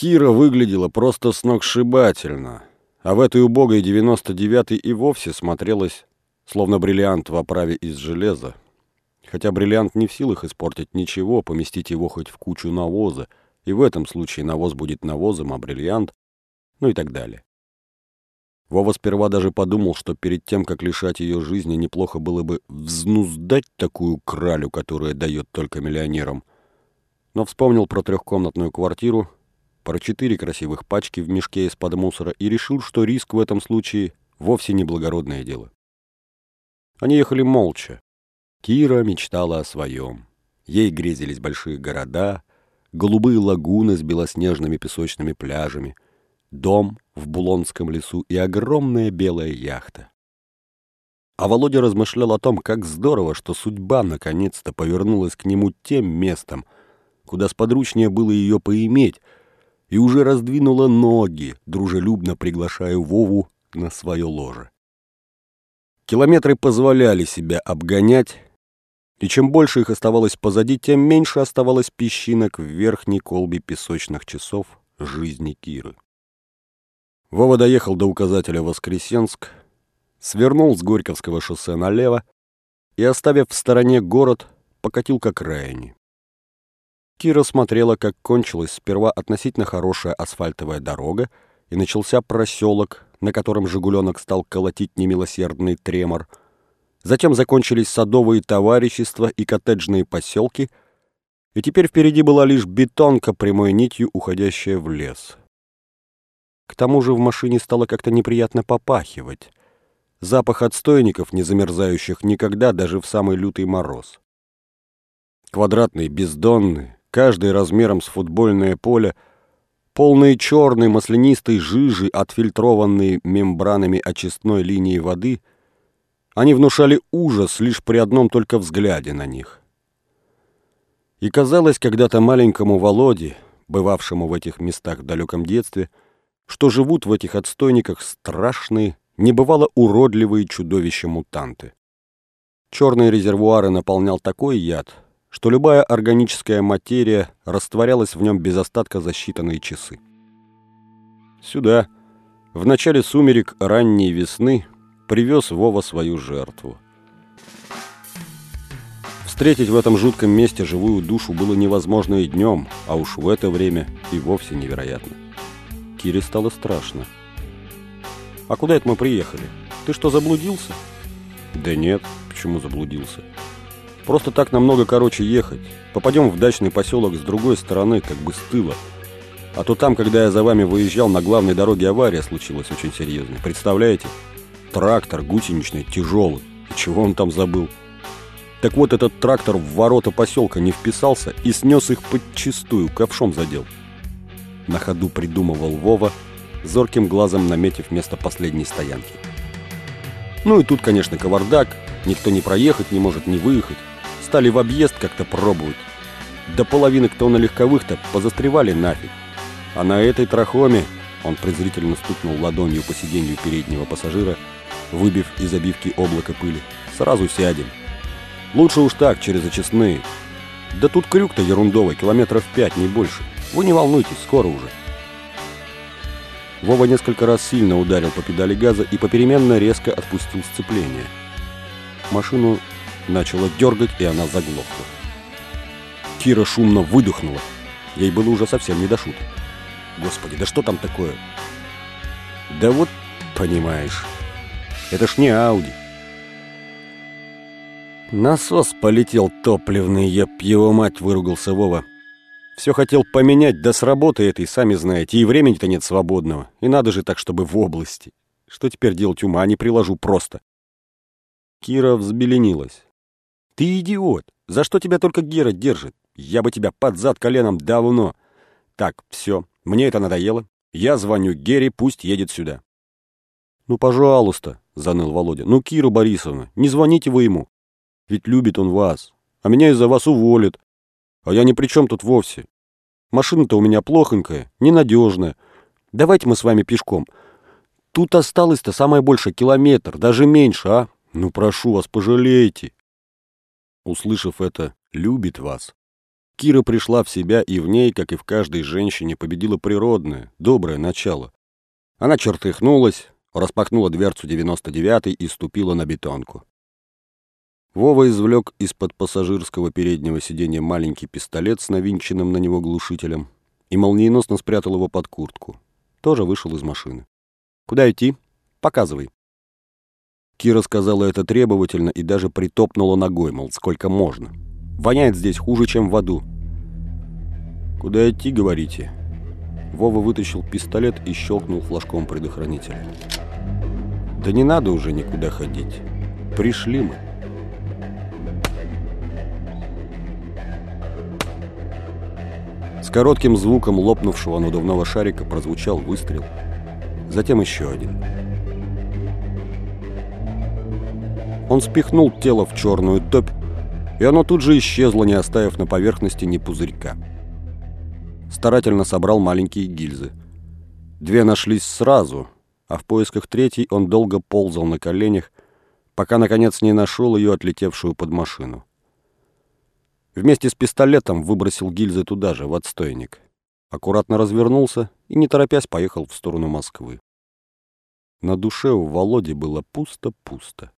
Кира выглядела просто сногсшибательно, а в этой убогой 99-й и вовсе смотрелась, словно бриллиант в оправе из железа. Хотя бриллиант не в силах испортить ничего, поместить его хоть в кучу навоза, и в этом случае навоз будет навозом, а бриллиант, ну и так далее. Вова сперва даже подумал, что перед тем, как лишать ее жизни, неплохо было бы взнуздать такую кралю, которая дает только миллионерам. Но вспомнил про трехкомнатную квартиру, про четыре красивых пачки в мешке из-под мусора и решил, что риск в этом случае вовсе не благородное дело. Они ехали молча. Кира мечтала о своем. Ей грезились большие города, голубые лагуны с белоснежными песочными пляжами — дом в Булонском лесу и огромная белая яхта. А Володя размышлял о том, как здорово, что судьба наконец-то повернулась к нему тем местом, куда сподручнее было ее поиметь, и уже раздвинула ноги, дружелюбно приглашая Вову на свое ложе. Километры позволяли себя обгонять, и чем больше их оставалось позади, тем меньше оставалось песчинок в верхней колбе песочных часов жизни Киры. Вова доехал до указателя Воскресенск, свернул с Горьковского шоссе налево и, оставив в стороне город, покатил к окраине. Кира смотрела, как кончилась сперва относительно хорошая асфальтовая дорога, и начался проселок, на котором «Жигуленок» стал колотить немилосердный тремор. Затем закончились садовые товарищества и коттеджные поселки, и теперь впереди была лишь бетонка прямой нитью, уходящая в лес. К тому же в машине стало как-то неприятно попахивать. Запах отстойников, не замерзающих никогда, даже в самый лютый мороз. Квадратные, бездонные, каждый размером с футбольное поле, полные черной маслянистой жижи, отфильтрованные мембранами очистной линии воды, они внушали ужас лишь при одном только взгляде на них. И казалось когда-то маленькому Володе, бывавшему в этих местах в далеком детстве, что живут в этих отстойниках страшные, небывало уродливые чудовища-мутанты. Черные резервуары наполнял такой яд, что любая органическая материя растворялась в нем без остатка за считанные часы. Сюда, в начале сумерек ранней весны, привез Вова свою жертву. Встретить в этом жутком месте живую душу было невозможно и днем, а уж в это время и вовсе невероятно. Кире стало страшно. «А куда это мы приехали? Ты что, заблудился?» «Да нет, почему заблудился? Просто так намного короче ехать. Попадем в дачный поселок с другой стороны, как бы с тыла. А то там, когда я за вами выезжал, на главной дороге авария случилась очень серьезная. Представляете? Трактор гусеничный, тяжелый. Чего он там забыл?» Так вот, этот трактор в ворота поселка не вписался и снес их подчистую, ковшом задел на ходу придумывал Вова, зорким глазом наметив место последней стоянки. Ну и тут, конечно, кавардак, никто не проехать не может, не выехать. Стали в объезд как-то пробовать. До половины кто на легковых-то позастревали нафиг. А на этой трахоме, он презрительно стукнул ладонью по сиденью переднего пассажира, выбив из обивки облако пыли, сразу сядем. Лучше уж так, через очистные. Да тут крюк-то ерундовый, километров пять, не больше. Вы не волнуйтесь, скоро уже. Вова несколько раз сильно ударил по педали газа и попеременно резко отпустил сцепление. Машину начало дергать, и она заглохла. Кира шумно выдохнула. Ей было уже совсем не до шуток. Господи, да что там такое? Да вот, понимаешь, это ж не Ауди. Насос полетел топливный, я его мать, выругался Вова. Все хотел поменять, да с работы этой, сами знаете, и времени-то нет свободного. И надо же так, чтобы в области. Что теперь делать, ума не приложу просто. Кира взбеленилась. Ты идиот! За что тебя только Гера держит? Я бы тебя под зад коленом давно. Так, все, мне это надоело. Я звоню Гере, пусть едет сюда. Ну, пожалуйста, заныл Володя. Ну, Кира Борисовна, не звоните вы ему. Ведь любит он вас. А меня из-за вас уволят. А я ни при чем тут вовсе. Машина-то у меня плохонькая, ненадежная. Давайте мы с вами пешком. Тут осталось-то самое больше километр, даже меньше, а? Ну, прошу вас, пожалейте. Услышав это, любит вас. Кира пришла в себя, и в ней, как и в каждой женщине, победило природное, доброе начало. Она чертыхнулась, распахнула дверцу 99-й и ступила на бетонку. Вова извлек из-под пассажирского переднего сиденья маленький пистолет с навинченным на него глушителем и молниеносно спрятал его под куртку. Тоже вышел из машины. «Куда идти? Показывай». Кира сказала это требовательно и даже притопнула ногой, мол, сколько можно. Воняет здесь хуже, чем в аду. «Куда идти, говорите?» Вова вытащил пистолет и щелкнул флажком предохранителя. «Да не надо уже никуда ходить. Пришли мы». С коротким звуком лопнувшего надувного шарика прозвучал выстрел. Затем еще один. Он спихнул тело в черную топь, и оно тут же исчезло, не оставив на поверхности ни пузырька. Старательно собрал маленькие гильзы. Две нашлись сразу, а в поисках третьей он долго ползал на коленях, пока, наконец, не нашел ее, отлетевшую под машину. Вместе с пистолетом выбросил гильзы туда же, в отстойник. Аккуратно развернулся и, не торопясь, поехал в сторону Москвы. На душе у Володи было пусто-пусто.